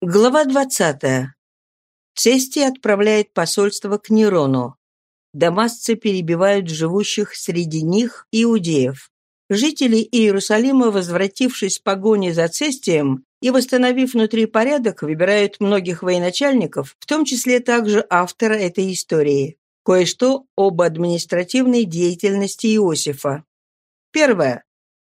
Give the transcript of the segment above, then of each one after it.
Глава 20. Цестий отправляет посольство к Нерону. Дамасцы перебивают живущих среди них иудеев. Жители Иерусалима, возвратившись с погони за Цестием и восстановив внутри порядок, выбирают многих военачальников, в том числе также автора этой истории. Кое-что об административной деятельности Иосифа. Первое.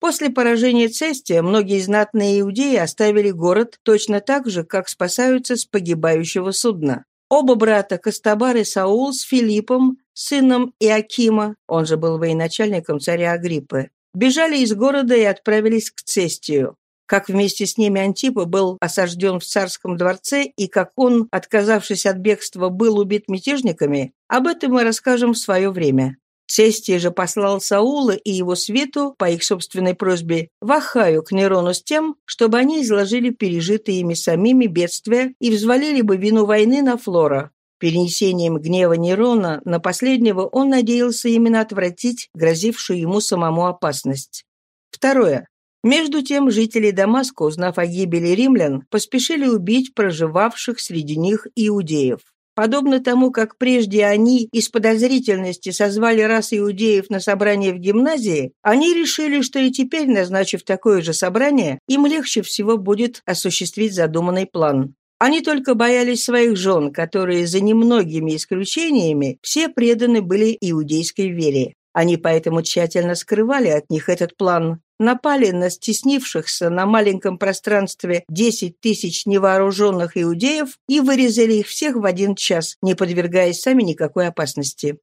После поражения Цестия многие знатные иудеи оставили город точно так же, как спасаются с погибающего судна. Оба брата Костабар и Саул с Филиппом, сыном Иакима, он же был военачальником царя Агриппы, бежали из города и отправились к Цестию. Как вместе с ними Антипа был осажден в царском дворце и как он, отказавшись от бегства, был убит мятежниками, об этом мы расскажем в свое время. Цестий же послал Саула и его свиту, по их собственной просьбе, в Ахаю к Нерону с тем, чтобы они изложили пережитые ими самими бедствия и взвалили бы вину войны на Флора. Перенесением гнева Нерона на последнего он надеялся именно отвратить грозившую ему самому опасность. Второе. Между тем, жители Дамаска, узнав о гибели римлян, поспешили убить проживавших среди них иудеев. Подобно тому, как прежде они из подозрительности созвали раз иудеев на собрание в гимназии, они решили, что и теперь, назначив такое же собрание, им легче всего будет осуществить задуманный план. Они только боялись своих жен, которые за немногими исключениями все преданы были иудейской вере. Они поэтому тщательно скрывали от них этот план напали на стеснившихся на маленьком пространстве 10 тысяч невооруженных иудеев и вырезали их всех в один час, не подвергаясь сами никакой опасности.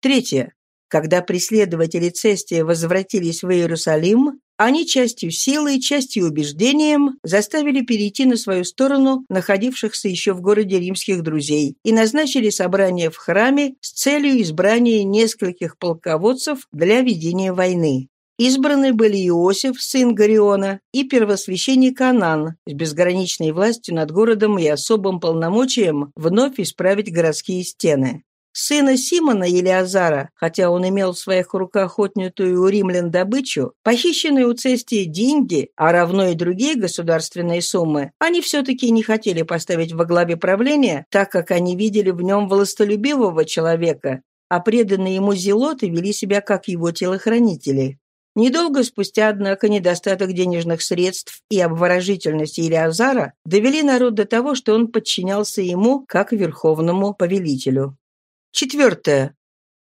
Третье. Когда преследователи Цестия возвратились в Иерусалим, они частью силы частью убеждением заставили перейти на свою сторону находившихся еще в городе римских друзей и назначили собрание в храме с целью избрания нескольких полководцев для ведения войны. Избраны были Иосиф, сын Гариона, и первосвященник Анан с безграничной властью над городом и особым полномочием вновь исправить городские стены. Сына Симона Елиазара, хотя он имел в своих руках отнятую у римлян добычу, похищенные у Цестии деньги, а равно и другие государственные суммы, они все-таки не хотели поставить во главе правления, так как они видели в нем властолюбивого человека, а преданные ему зелоты вели себя как его телохранители. Недолго спустя, однако, недостаток денежных средств и обворожительность Илиазара довели народ до того, что он подчинялся ему как верховному повелителю. Четвертое.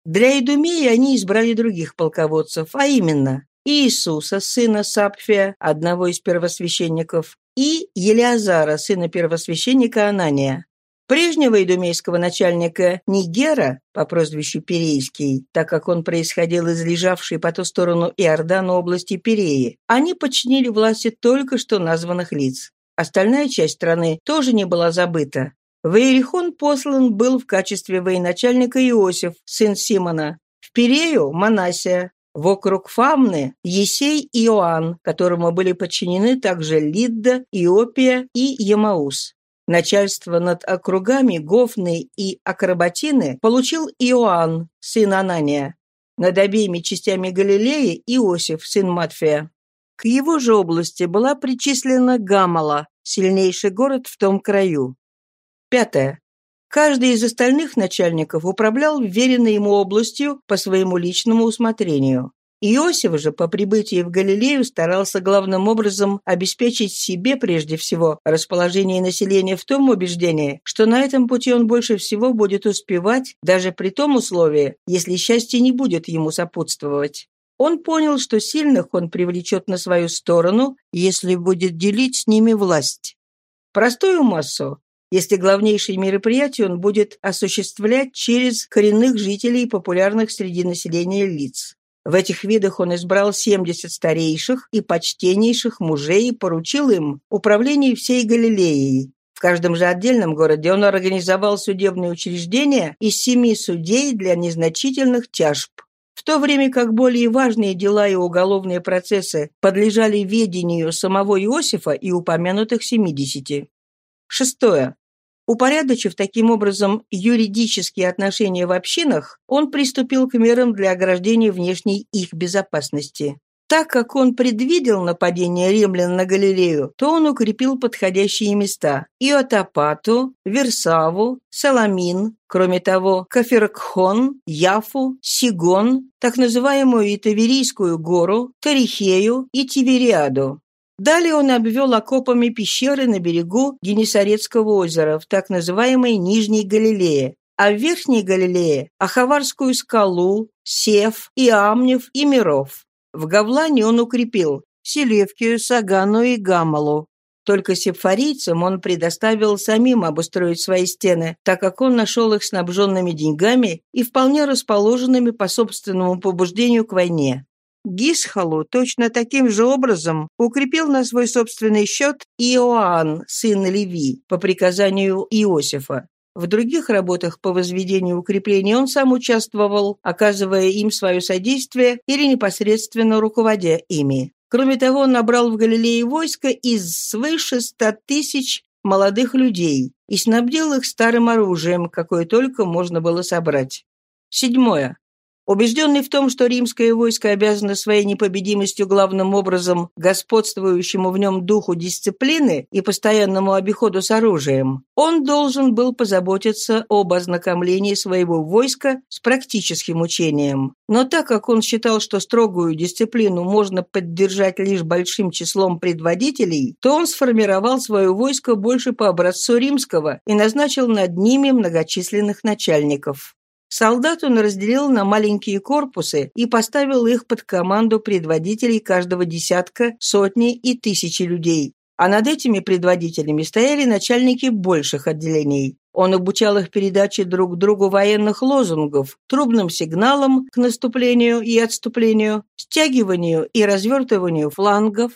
Для Идумеи они избрали других полководцев, а именно Иисуса, сына Сапфия, одного из первосвященников, и Елиазара, сына первосвященника Анания. Прежнего идумейского начальника Нигера по прозвищу Перейский, так как он происходил из лежавшей по ту сторону Иордана области Переи, они подчинили власти только что названных лиц. Остальная часть страны тоже не была забыта. В Иерихон послан был в качестве военачальника Иосиф, сын Симона, в Перею – Манасия, в округ Фамны – Есей и Иоанн, которому были подчинены также Лидда, Иопия и Ямаус. Начальство над округами Гофны и Акробатины получил Иоанн, сын Анания. Над обеими частями Галилеи – Иосиф, сын Матфея. К его же области была причислена Гамала, сильнейший город в том краю. Пятое. Каждый из остальных начальников управлял вверенной ему областью по своему личному усмотрению. Иосиф же по прибытии в Галилею старался главным образом обеспечить себе прежде всего расположение населения в том убеждении, что на этом пути он больше всего будет успевать, даже при том условии, если счастье не будет ему сопутствовать. Он понял, что сильных он привлечет на свою сторону, если будет делить с ними власть. Простую массу, если главнейшие мероприятия он будет осуществлять через коренных жителей популярных среди населения лиц. В этих видах он избрал 70 старейших и почтеннейших мужей и поручил им управление всей Галилеей. В каждом же отдельном городе он организовал судебные учреждения из семи судей для незначительных тяжб. В то время как более важные дела и уголовные процессы подлежали ведению самого Иосифа и упомянутых 70. Шестое. Упорядочив таким образом юридические отношения в общинах, он приступил к мерам для ограждения внешней их безопасности. Так как он предвидел нападение римлян на Галилею, то он укрепил подходящие места – Иотопату, Версаву, Саламин, кроме того, Каферкхон, Яфу, Сигон, так называемую Итаверийскую гору, Тарихею и Тивериаду. Далее он обвел окопами пещеры на берегу Генесарецкого озера в так называемой Нижней Галилее, а в Верхней Галилее – Ахаварскую скалу, Сев, Иамнев и Миров. В Гавлане он укрепил Селевкию, Сагану и Гамалу. Только сепфарийцам он предоставил самим обустроить свои стены, так как он нашел их снабженными деньгами и вполне расположенными по собственному побуждению к войне. Гисхалу точно таким же образом укрепил на свой собственный счет Иоанн, сын Леви, по приказанию Иосифа. В других работах по возведению укреплений он сам участвовал, оказывая им свое содействие или непосредственно руководя ими. Кроме того, он набрал в Галилее войско из свыше ста тысяч молодых людей и снабдил их старым оружием, какое только можно было собрать. Седьмое. Убежденный в том, что римское войско обязано своей непобедимостью главным образом господствующему в нем духу дисциплины и постоянному обиходу с оружием, он должен был позаботиться об ознакомлении своего войска с практическим учением. Но так как он считал, что строгую дисциплину можно поддержать лишь большим числом предводителей, то он сформировал свое войско больше по образцу римского и назначил над ними многочисленных начальников. Солдат он разделил на маленькие корпусы и поставил их под команду предводителей каждого десятка, сотни и тысячи людей. А над этими предводителями стояли начальники больших отделений. Он обучал их передаче друг другу военных лозунгов, трубным сигналам к наступлению и отступлению, стягиванию и развертыванию флангов,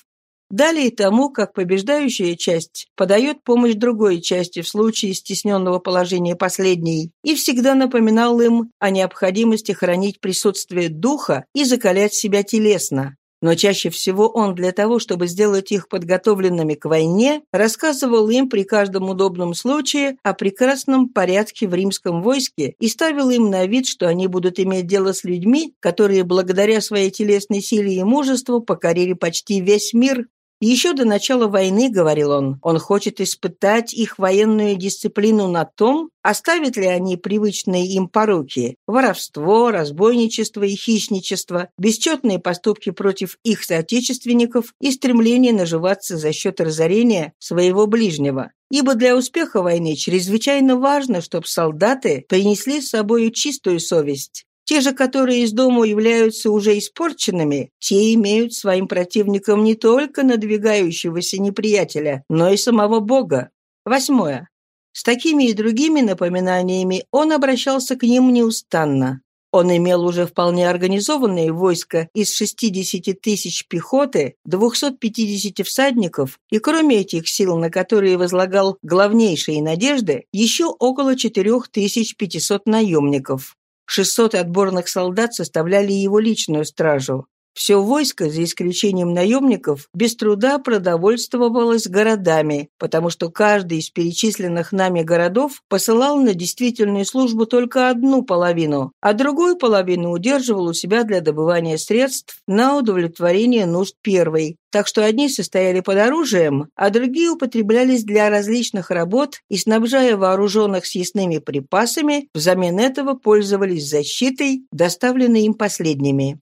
Далее тому, как побеждающая часть подает помощь другой части в случае стесненного положения последней и всегда напоминал им о необходимости хранить присутствие духа и закалять себя телесно. Но чаще всего он для того, чтобы сделать их подготовленными к войне, рассказывал им при каждом удобном случае о прекрасном порядке в римском войске и ставил им на вид, что они будут иметь дело с людьми, которые благодаря своей телесной силе и мужеству покорили почти весь мир еще до начала войны, говорил он, он хочет испытать их военную дисциплину на том, оставят ли они привычные им пороки – воровство, разбойничество и хищничество, бесчетные поступки против их соотечественников и стремление наживаться за счет разорения своего ближнего. Ибо для успеха войны чрезвычайно важно, чтобы солдаты принесли с собой чистую совесть, те же, которые из дому являются уже испорченными, те имеют своим противником не только надвигающегося неприятеля, но и самого Бога. Восьмое. С такими и другими напоминаниями он обращался к ним неустанно. Он имел уже вполне организованное войско из 60 тысяч пехоты, 250 всадников, и кроме этих сил, на которые возлагал главнейшие надежды, еще около 4500 наемников. 600 отборных солдат составляли его личную стражу. Все войско, за исключением наемников, без труда продовольствовалось городами, потому что каждый из перечисленных нами городов посылал на действительную службу только одну половину, а другую половину удерживал у себя для добывания средств на удовлетворение нужд первой. Так что одни состояли под оружием, а другие употреблялись для различных работ и, снабжая вооруженных съестными припасами, взамен этого пользовались защитой, доставленной им последними.